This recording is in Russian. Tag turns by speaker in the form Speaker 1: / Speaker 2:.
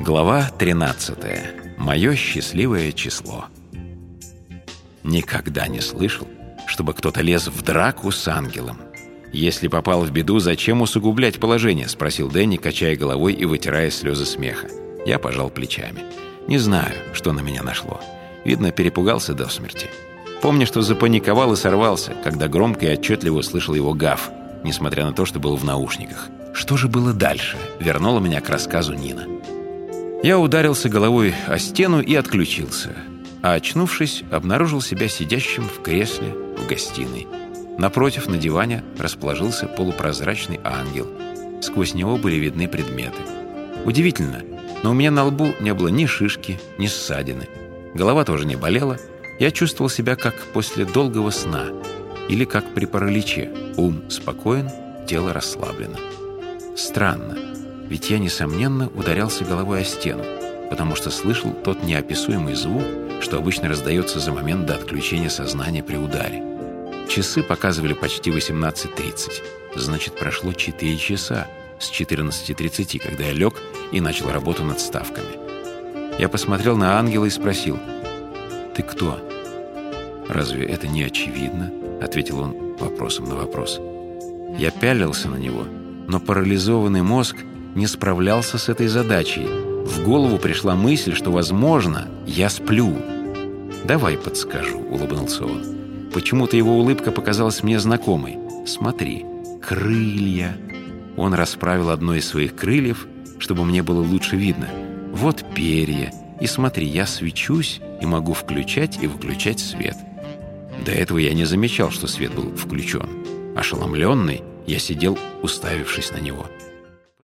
Speaker 1: Глава 13. Мое счастливое число. Никогда не слышал, чтобы кто-то лез в драку с ангелом. «Если попал в беду, зачем усугублять положение?» — спросил Дэнни, качая головой и вытирая слезы смеха. Я пожал плечами. Не знаю, что на меня нашло. Видно, перепугался до смерти. Помню, что запаниковал и сорвался, когда громко и отчетливо услышал его гав, несмотря на то, что был в наушниках. Что же было дальше? Вернула меня к рассказу Нина. Я ударился головой о стену и отключился. А очнувшись, обнаружил себя сидящим в кресле в гостиной. Напротив, на диване, расположился полупрозрачный ангел. Сквозь него были видны предметы. Удивительно, но у меня на лбу не было ни шишки, ни ссадины. Голова тоже не болела. Я чувствовал себя как после долгого сна или как при параличе. Ум спокоен, тело расслаблено. Странно. Ведь я, несомненно, ударялся головой о стену, потому что слышал тот неописуемый звук, что обычно раздается за момент до отключения сознания при ударе. Часы показывали почти 18.30. Значит, прошло 4 часа с 14.30, когда я лег и начал работу над ставками. Я посмотрел на ангела и спросил, «Ты кто?» «Разве это не очевидно?» — ответил он вопросом на вопрос. Я пялился на него, но парализованный мозг не справлялся с этой задачей. В голову пришла мысль, что, возможно, я сплю. «Давай подскажу», — улыбнулся он. Почему-то его улыбка показалась мне знакомой. «Смотри, крылья». Он расправил одно из своих крыльев, чтобы мне было лучше видно. «Вот перья. И смотри, я свечусь и могу включать и выключать свет». До этого я не замечал, что свет был включен. Ошеломленный, я сидел, уставившись на него.